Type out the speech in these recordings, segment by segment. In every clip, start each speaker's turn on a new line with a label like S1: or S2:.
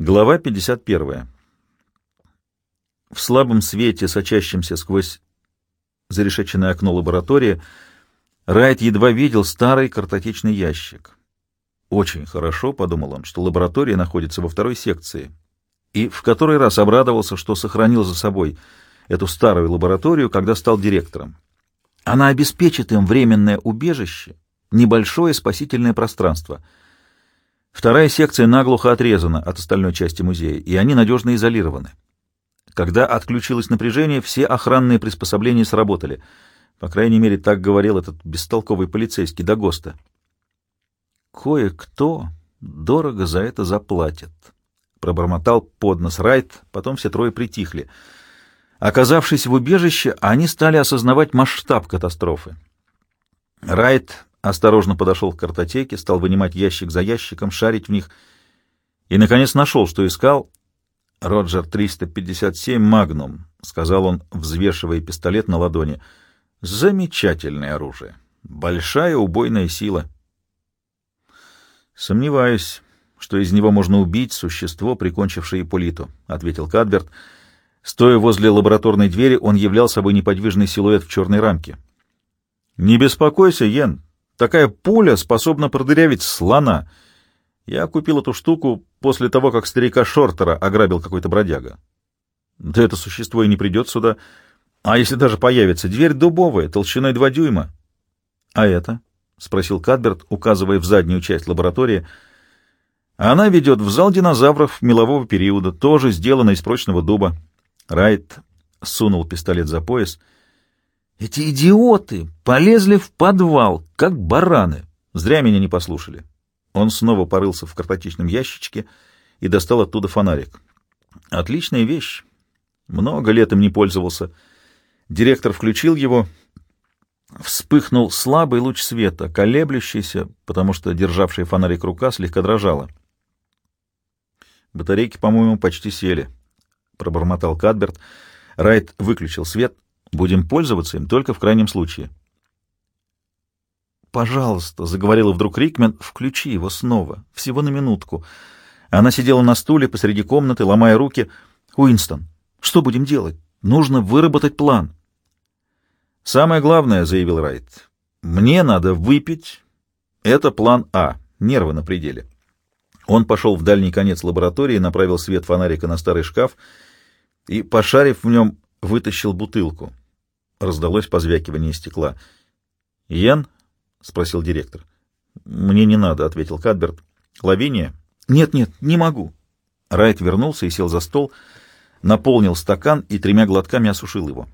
S1: Глава 51. В слабом свете, сочащемся сквозь зарешеченное окно лаборатории, Райт едва видел старый картотечный ящик. Очень хорошо, — подумал он, — что лаборатория находится во второй секции, и в который раз обрадовался, что сохранил за собой эту старую лабораторию, когда стал директором. Она обеспечит им временное убежище, небольшое спасительное пространство — Вторая секция наглухо отрезана от остальной части музея, и они надежно изолированы. Когда отключилось напряжение, все охранные приспособления сработали. По крайней мере, так говорил этот бестолковый полицейский Дагоста. «Кое-кто дорого за это заплатит», — пробормотал поднос Райт, потом все трое притихли. Оказавшись в убежище, они стали осознавать масштаб катастрофы. Райт осторожно подошел к картотеке, стал вынимать ящик за ящиком, шарить в них и, наконец, нашел, что искал. «Роджер 357 Магнум», — сказал он, взвешивая пистолет на ладони. «Замечательное оружие. Большая убойная сила». «Сомневаюсь, что из него можно убить существо, прикончившее Ипполиту», — ответил Кадберт. Стоя возле лабораторной двери, он являл собой неподвижный силуэт в черной рамке. «Не беспокойся, Йен», Такая пуля способна продырявить слона. Я купил эту штуку после того, как старика Шортера ограбил какой-то бродяга. Да это существо и не придет сюда. А если даже появится? Дверь дубовая, толщиной два дюйма. — А это? — спросил Кадберт, указывая в заднюю часть лаборатории. Она ведет в зал динозавров мелового периода, тоже сделана из прочного дуба. Райт сунул пистолет за пояс — эти идиоты полезли в подвал, как бараны. Зря меня не послушали. Он снова порылся в картотечном ящичке и достал оттуда фонарик. Отличная вещь. Много лет им не пользовался. Директор включил его. Вспыхнул слабый луч света, колеблющийся, потому что державшая фонарик рука слегка дрожала. Батарейки, по-моему, почти сели, — пробормотал Кадберт. Райт выключил свет — Будем пользоваться им только в крайнем случае. «Пожалуйста», — заговорила вдруг Рикмен, — «включи его снова, всего на минутку». Она сидела на стуле посреди комнаты, ломая руки. «Уинстон, что будем делать? Нужно выработать план». «Самое главное», — заявил Райт, — «мне надо выпить. Это план А, нервы на пределе». Он пошел в дальний конец лаборатории, направил свет фонарика на старый шкаф и, пошарив в нем, вытащил бутылку. Раздалось позвякивание стекла. «Ян?» — спросил директор. «Мне не надо», — ответил Кадберт. «Лавиния?» «Нет-нет, не могу». Райт вернулся и сел за стол, наполнил стакан и тремя глотками осушил его.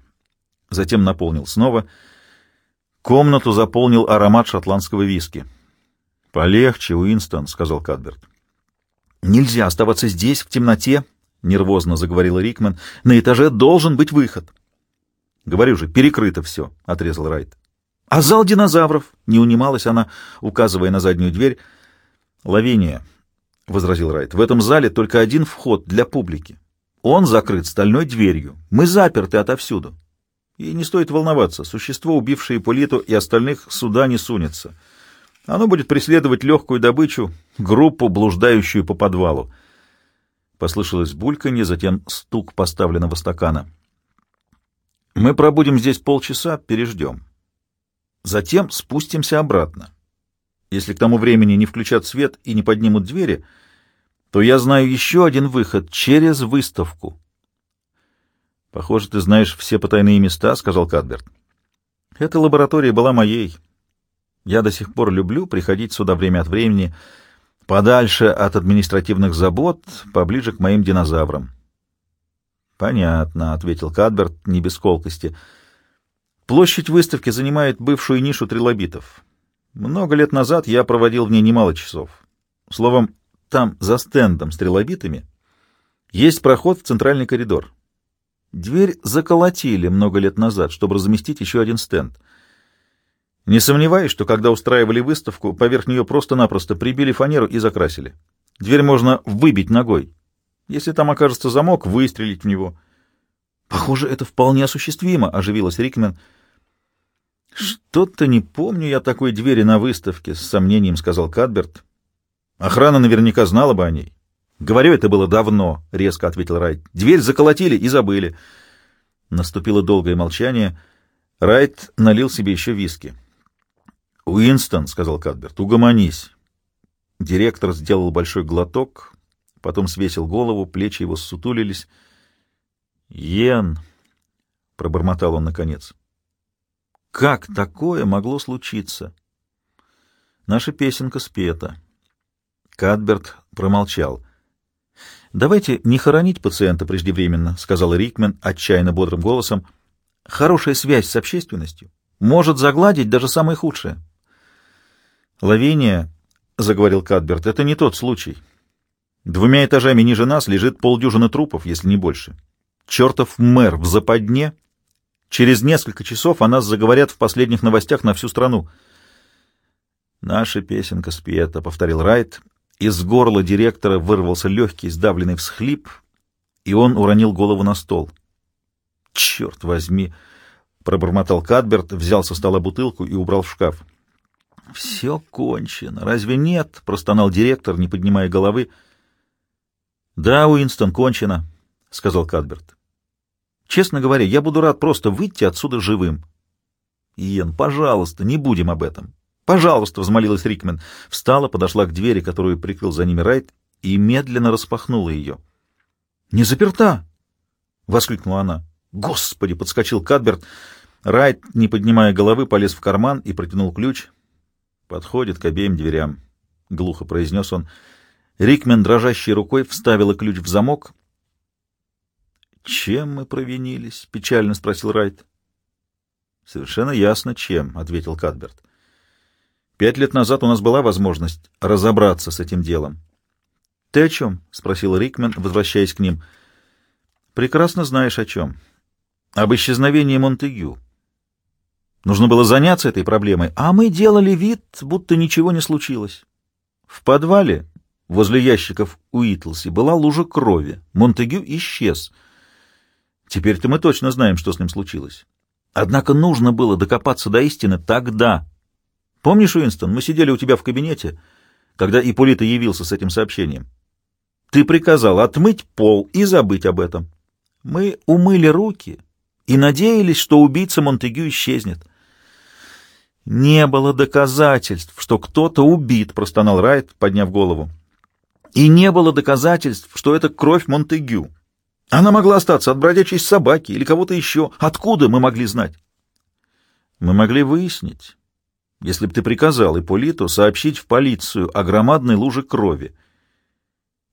S1: Затем наполнил снова. Комнату заполнил аромат шотландского виски. «Полегче, Уинстон», — сказал Кадберт. «Нельзя оставаться здесь, в темноте», — нервозно заговорила Рикман. «На этаже должен быть выход». Говорю же, перекрыто все, — отрезал Райт. — А зал динозавров? — не унималась она, указывая на заднюю дверь. — Лавиния, — возразил Райт, — в этом зале только один вход для публики. Он закрыт стальной дверью. Мы заперты отовсюду. И не стоит волноваться, существо, убившее Политу и остальных, сюда не сунется. Оно будет преследовать легкую добычу, группу, блуждающую по подвалу. Послышалось бульканье, затем стук поставленного стакана. Мы пробудем здесь полчаса, переждем. Затем спустимся обратно. Если к тому времени не включат свет и не поднимут двери, то я знаю еще один выход через выставку. — Похоже, ты знаешь все потайные места, — сказал Кадберт. — Эта лаборатория была моей. Я до сих пор люблю приходить сюда время от времени, подальше от административных забот, поближе к моим динозаврам. «Понятно», — ответил Кадберт не без колкости. «Площадь выставки занимает бывшую нишу трилобитов. Много лет назад я проводил в ней немало часов. Словом, там, за стендом с трилобитами, есть проход в центральный коридор. Дверь заколотили много лет назад, чтобы разместить еще один стенд. Не сомневаюсь, что когда устраивали выставку, поверх нее просто-напросто прибили фанеру и закрасили. Дверь можно выбить ногой, если там окажется замок, выстрелить в него. — Похоже, это вполне осуществимо, — оживилась Рикмен. — Что-то не помню я такой двери на выставке, — с сомнением сказал Кадберт. Охрана наверняка знала бы о ней. Говорю, это было давно, — резко ответил Райт. Дверь заколотили и забыли. Наступило долгое молчание. Райт налил себе еще виски. «Уинстон», — сказал Кадберт, — «угомонись». Директор сделал большой глоток, потом свесил голову, плечи его ссутулились. «Йен», — пробормотал он наконец, — «как такое могло случиться?» Наша песенка спета. Кадберт промолчал. «Давайте не хоронить пациента преждевременно», — сказал Рикмен отчаянно бодрым голосом. «Хорошая связь с общественностью может загладить даже самое худшее». «Лавиния», — заговорил Кадберт, — «это не тот случай. Двумя этажами ниже нас лежит полдюжины трупов, если не больше. Чертов мэр в западне. Через несколько часов о нас заговорят в последних новостях на всю страну». «Наша песенка спета», — повторил Райт. Из горла директора вырвался легкий сдавленный всхлип, и он уронил голову на стол. «Черт возьми!» — пробормотал Кадберт, взял со стола бутылку и убрал в шкаф. «Все кончено. Разве нет?» — простонал директор, не поднимая головы. «Да, Уинстон, кончено», — сказал Кадберт. «Честно говоря, я буду рад просто выйти отсюда живым». «Иен, пожалуйста, не будем об этом. «Пожалуйста», — взмолилась Рикмен. Встала, подошла к двери, которую прикрыл за ними Райт, и медленно распахнула ее. «Не заперта!» — воскликнула она. «Господи!» — подскочил Кадберт. Райт, не поднимая головы, полез в карман и протянул ключ. «Подходит к обеим дверям», — глухо произнес он. Рикмен, дрожащей рукой, вставила ключ в замок. «Чем мы провинились?» — печально спросил Райт. «Совершенно ясно, чем», — ответил Кадберт. Пять лет назад у нас была возможность разобраться с этим делом. — Ты о чем? — спросил Рикмен, возвращаясь к ним. — Прекрасно знаешь о чем. Об исчезновении Монтегю. Нужно было заняться этой проблемой, а мы делали вид, будто ничего не случилось. В подвале возле ящиков Уитлси была лужа крови. Монтегю исчез. Теперь-то мы точно знаем, что с ним случилось. Однако нужно было докопаться до истины тогда, Помнишь, Уинстон, мы сидели у тебя в кабинете, когда Ипполита явился с этим сообщением? Ты приказал отмыть пол и забыть об этом. Мы умыли руки и надеялись, что убийца Монтегю исчезнет. Не было доказательств, что кто-то убит, простонал Райт, подняв голову. И не было доказательств, что это кровь Монтегю. Она могла остаться от бродячей собаки или кого-то еще. Откуда мы могли знать? Мы могли выяснить, если бы ты приказал Ипполиту сообщить в полицию о громадной луже крови.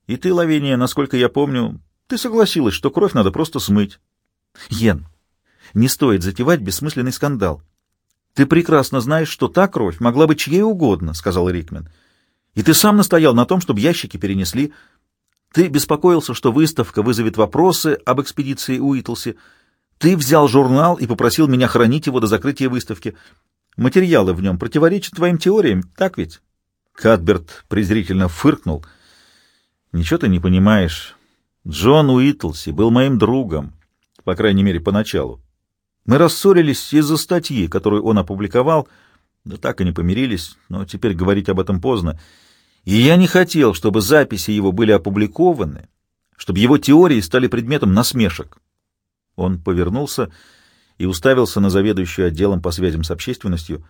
S1: И ты, Лавиния, насколько я помню, ты согласилась, что кровь надо просто смыть. Йен, не стоит затевать бессмысленный скандал. Ты прекрасно знаешь, что та кровь могла быть чьей угодно, — сказал Рикмен. И ты сам настоял на том, чтобы ящики перенесли. Ты беспокоился, что выставка вызовет вопросы об экспедиции Уитлси. Ты взял журнал и попросил меня хранить его до закрытия выставки. Материалы в нем противоречат твоим теориям, так ведь? Кадберт презрительно фыркнул. Ничего ты не понимаешь. Джон Уитлси был моим другом, по крайней мере, поначалу. Мы рассорились из-за статьи, которую он опубликовал, да так и не помирились, но теперь говорить об этом поздно. И я не хотел, чтобы записи его были опубликованы, чтобы его теории стали предметом насмешек. Он повернулся и уставился на заведующую отделом по связям с общественностью.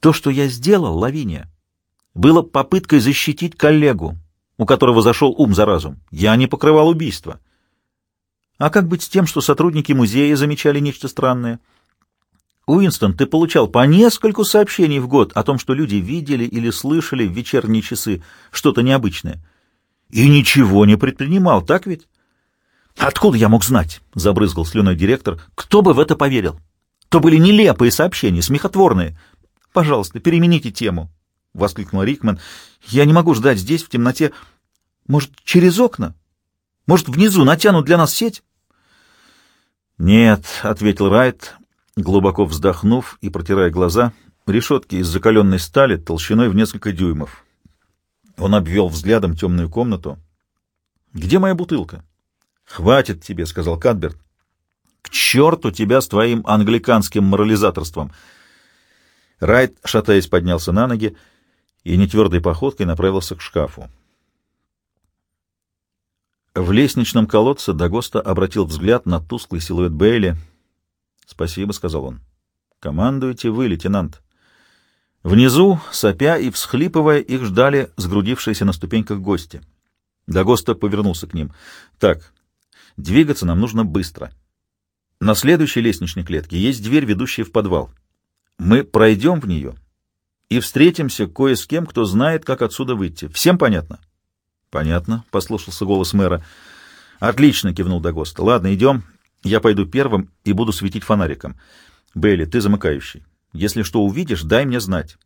S1: «То, что я сделал, Лавиния, было попыткой защитить коллегу, у которого зашел ум за разум. Я не покрывал убийство. А как быть с тем, что сотрудники музея замечали нечто странное? Уинстон, ты получал по нескольку сообщений в год о том, что люди видели или слышали в вечерние часы что-то необычное. И ничего не предпринимал, так ведь? «Откуда я мог знать?» — забрызгал слюной директор. «Кто бы в это поверил? То были нелепые сообщения, смехотворные. Пожалуйста, перемените тему», — воскликнул Рикман. «Я не могу ждать здесь, в темноте. Может, через окна? Может, внизу натянут для нас сеть?» «Нет», — ответил Райт, глубоко вздохнув и протирая глаза, решетки из закаленной стали толщиной в несколько дюймов. Он обвел взглядом темную комнату. «Где моя бутылка?» «Хватит тебе», — сказал Кадберт. «К черту тебя с твоим англиканским морализаторством!» Райт, шатаясь, поднялся на ноги и нетвердой походкой направился к шкафу. В лестничном колодце Дагоста обратил взгляд на тусклый силуэт Бейли. «Спасибо», — сказал он. «Командуете вы, лейтенант». Внизу, сопя и всхлипывая, их ждали сгрудившиеся на ступеньках гости. Дагоста повернулся к ним. «Так, двигаться нам нужно быстро. На следующей лестничной клетке есть дверь, ведущая в подвал. Мы пройдем в нее и встретимся кое с кем, кто знает, как отсюда выйти. Всем понятно?» «Понятно», — послушался голос мэра. «Отлично», — кивнул Дагоста. «Ладно, идем. Я пойду первым и буду светить фонариком. Бейли, ты замыкающий. Если что увидишь, дай мне знать».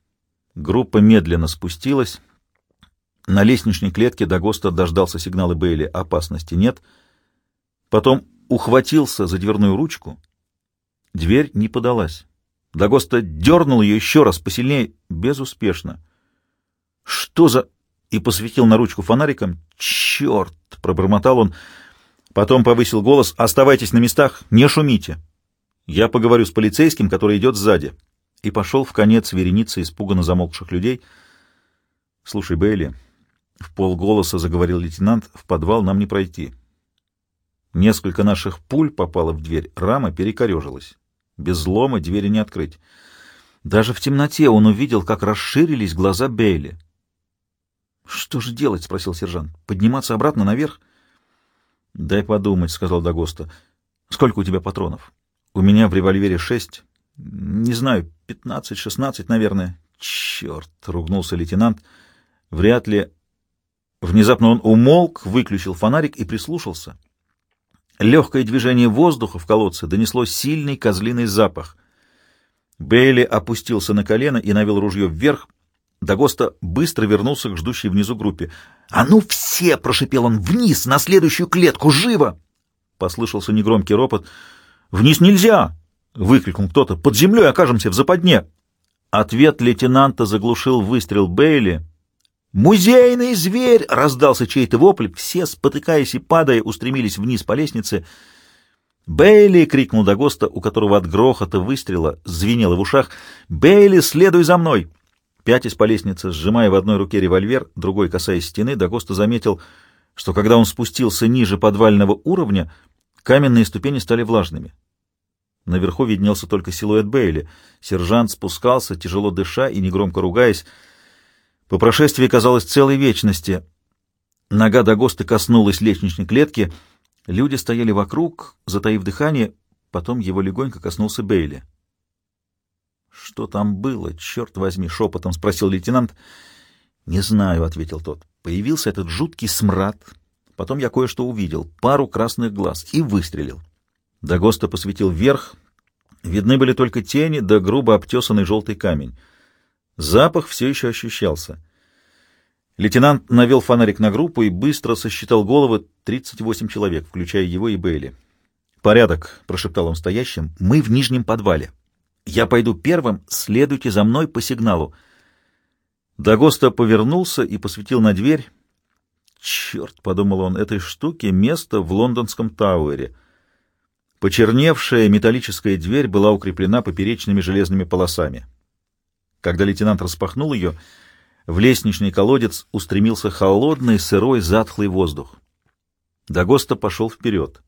S1: Группа медленно спустилась. На лестничной клетке Дагоста дождался сигнала Бейли «Опасности нет». Потом ухватился за дверную ручку. Дверь не подалась. Дагоста дернул ее еще раз, посильнее, безуспешно. «Что за...» и посветил на ручку фонариком. «Черт!» — пробормотал он. Потом повысил голос. «Оставайтесь на местах, не шумите. Я поговорю с полицейским, который идет сзади». И пошел в конец вереницы испуганно замолкших людей. «Слушай, Бейли», — в полголоса заговорил лейтенант, — «в подвал нам не пройти». Несколько наших пуль попало в дверь, рама перекорежилась. Без злома двери не открыть. Даже в темноте он увидел, как расширились глаза Бейли. «Что же делать?» — спросил сержант. «Подниматься обратно наверх?» «Дай подумать», — сказал Дагоста. «Сколько у тебя патронов?» «У меня в револьвере шесть. Не знаю, пятнадцать, шестнадцать, наверное». «Черт!» — ругнулся лейтенант. «Вряд ли...» Внезапно он умолк, выключил фонарик и прислушался. Легкое движение воздуха в колодце донесло сильный козлиный запах. Бейли опустился на колено и навел ружье вверх, Дагоста быстро вернулся к ждущей внизу группе. «А ну все!» — прошипел он. «Вниз, на следующую клетку! Живо!» Послышался негромкий ропот. «Вниз нельзя!» — выкрикнул кто-то. «Под землей окажемся в западне!» Ответ лейтенанта заглушил выстрел Бейли. «Музейный зверь!» — раздался чей-то вопль. Все, спотыкаясь и падая, устремились вниз по лестнице. «Бейли!» — крикнул Дагоста, у которого от грохота выстрела звенело в ушах. «Бейли, следуй за мной!» Пятясь по лестнице, сжимая в одной руке револьвер, другой касаясь стены, Дагоста заметил, что когда он спустился ниже подвального уровня, каменные ступени стали влажными. Наверху виднелся только силуэт Бейли. Сержант спускался, тяжело дыша и негромко ругаясь. По прошествии казалось целой вечности. Нога Дагоста коснулась лестничной клетки. Люди стояли вокруг, затаив дыхание. Потом его легонько коснулся Бейли. «Что там было, черт возьми?» — шепотом спросил лейтенант. «Не знаю», — ответил тот. «Появился этот жуткий смрад. Потом я кое-что увидел, пару красных глаз, и выстрелил». Дагоста посветил вверх. Видны были только тени да грубо обтесанный желтый камень. Запах все еще ощущался. Лейтенант навел фонарик на группу и быстро сосчитал головы 38 человек, включая его и Бейли. «Порядок», — прошептал он стоящим, — «мы в нижнем подвале». Я пойду первым, следуйте за мной по сигналу. Дагоста повернулся и посветил на дверь. Черт, — подумал он, — этой штуки место в лондонском Тауэре. Почерневшая металлическая дверь была укреплена поперечными железными полосами. Когда лейтенант распахнул ее, в лестничный колодец устремился холодный, сырой, затхлый воздух. Дагоста пошел вперед.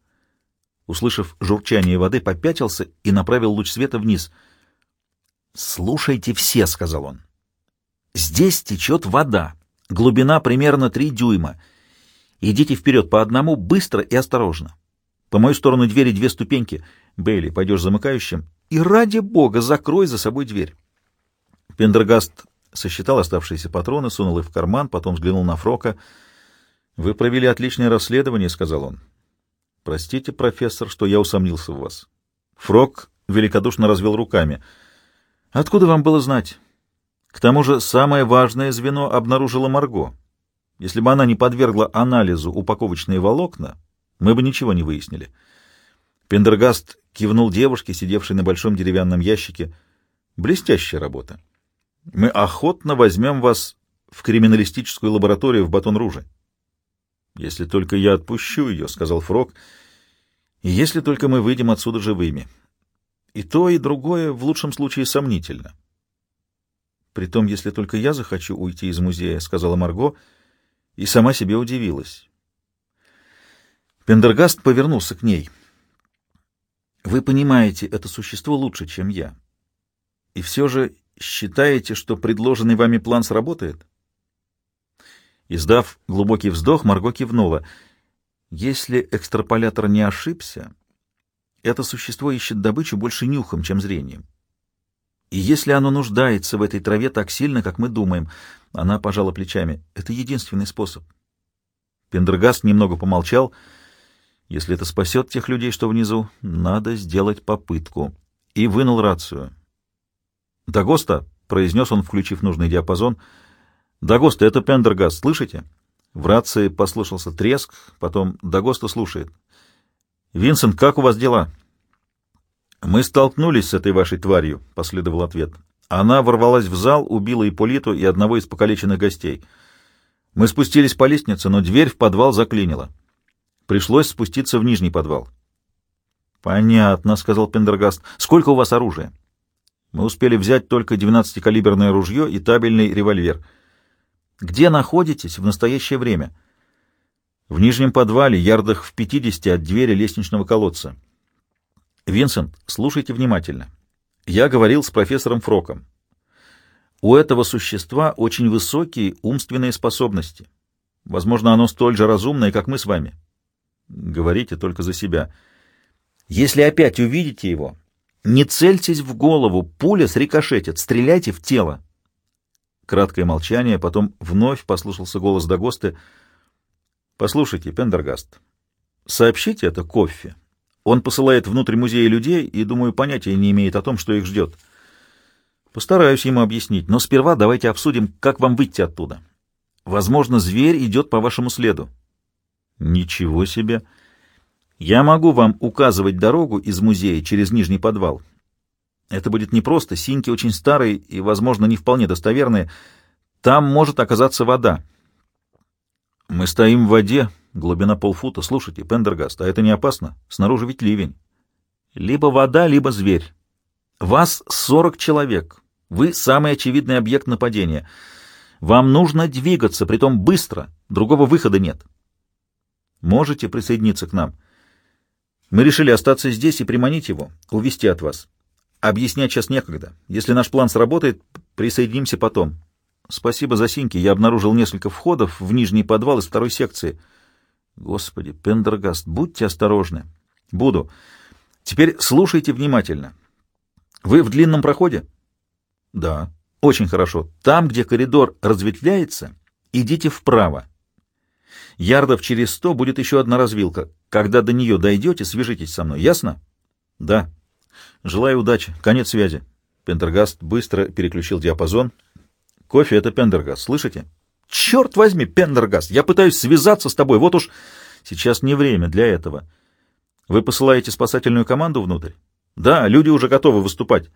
S1: Услышав журчание воды, попятился и направил луч света вниз — «Слушайте все», — сказал он. «Здесь течет вода. Глубина примерно три дюйма. Идите вперед по одному, быстро и осторожно. По мою сторону двери две ступеньки. Бейли, пойдешь замыкающим. И ради бога, закрой за собой дверь». Пендергаст сосчитал оставшиеся патроны, сунул их в карман, потом взглянул на Фрока. «Вы провели отличное расследование», — сказал он. «Простите, профессор, что я усомнился в вас». Фрок великодушно развел руками — Откуда вам было знать? К тому же самое важное звено обнаружила Марго. Если бы она не подвергла анализу упаковочные волокна, мы бы ничего не выяснили. Пендергаст кивнул девушке, сидевшей на большом деревянном ящике. Блестящая работа. Мы охотно возьмем вас в криминалистическую лабораторию в Батон-Руже. Если только я отпущу ее, — сказал Фрог, — и если только мы выйдем отсюда живыми. И то, и другое в лучшем случае сомнительно. Притом, если только я захочу уйти из музея, — сказала Марго, и сама себе удивилась. Пендергаст повернулся к ней. «Вы понимаете это существо лучше, чем я. И все же считаете, что предложенный вами план сработает?» Издав глубокий вздох, Марго кивнула. «Если экстраполятор не ошибся, это существо ищет добычу больше нюхом, чем зрением. И если оно нуждается в этой траве так сильно, как мы думаем, она пожала плечами, это единственный способ». Пендергаст немного помолчал. «Если это спасет тех людей, что внизу, надо сделать попытку». И вынул рацию. «Дагоста», — произнес он, включив нужный диапазон, — «Дагоста, это Пендергаст, слышите?» В рации послышался треск, потом Дагоста слушает. «Винсент, как у вас дела?» «Мы столкнулись с этой вашей тварью», — последовал ответ. «Она ворвалась в зал, убила Ипполиту и одного из покалеченных гостей. Мы спустились по лестнице, но дверь в подвал заклинила. Пришлось спуститься в нижний подвал». «Понятно», — сказал Пендергаст. «Сколько у вас оружия?» «Мы успели взять только 12-калиберное ружье и табельный револьвер». Где находитесь в настоящее время? В нижнем подвале, ярдах в 50 от двери лестничного колодца. Винсент, слушайте внимательно. Я говорил с профессором Фроком. У этого существа очень высокие умственные способности. Возможно, оно столь же разумное, как мы с вами. Говорите только за себя. Если опять увидите его, не цельтесь в голову, пуля срикошетит, стреляйте в тело. Краткое молчание, потом вновь послушался голос Дагосты. «Послушайте, Пендергаст, сообщите это Кофе. Он посылает внутрь музея людей и, думаю, понятия не имеет о том, что их ждет. Постараюсь ему объяснить, но сперва давайте обсудим, как вам выйти оттуда. Возможно, зверь идет по вашему следу». «Ничего себе! Я могу вам указывать дорогу из музея через нижний подвал, это будет непросто, синьки очень старые и, возможно, не вполне достоверные. Там может оказаться вода. Мы стоим в воде, глубина полфута. Слушайте, Пендергаст, а это не опасно? Снаружи ведь ливень. Либо вода, либо зверь. Вас сорок человек. Вы самый очевидный объект нападения. Вам нужно двигаться, притом быстро. Другого выхода нет. Можете присоединиться к нам. Мы решили остаться здесь и приманить его, увести от вас. Объяснять сейчас некогда. Если наш план сработает, присоединимся потом. Спасибо за синьки. Я обнаружил несколько входов в нижний подвал из второй секции. Господи, Пендергаст, будьте осторожны. Буду. Теперь слушайте внимательно. Вы в длинном проходе? Да. Очень хорошо. Там, где коридор разветвляется, идите вправо. Ярдов через сто будет еще одна развилка. Когда до нее дойдете, свяжитесь со мной. Ясно? Да. Желаю удачи. Конец связи. Пендергаст быстро переключил диапазон. Кофе — это Пендергаст, слышите? Черт возьми, Пендергаст, я пытаюсь связаться с тобой, вот уж... Сейчас не время для этого. Вы посылаете спасательную команду внутрь? Да, люди уже готовы выступать.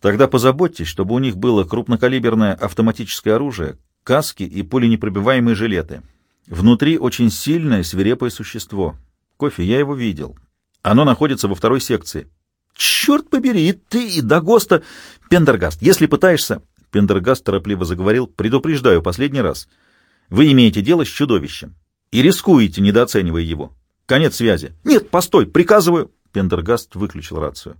S1: Тогда позаботьтесь, чтобы у них было крупнокалиберное автоматическое оружие, каски и пуленепробиваемые жилеты. Внутри очень сильное свирепое существо. Кофе, я его видел. Оно находится во второй секции. Черт побери, и ты, и Дагоста... Пендергаст, если пытаешься... Пендергаст торопливо заговорил. Предупреждаю, последний раз. Вы имеете дело с чудовищем. И рискуете, недооценивая его. Конец связи. Нет, постой, приказываю... Пендергаст выключил рацию.